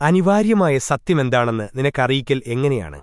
അനിവാര്യമായ സത്യമെന്താണെന്ന് നിനക്കറിയിക്കൽ എങ്ങനെയാണ്?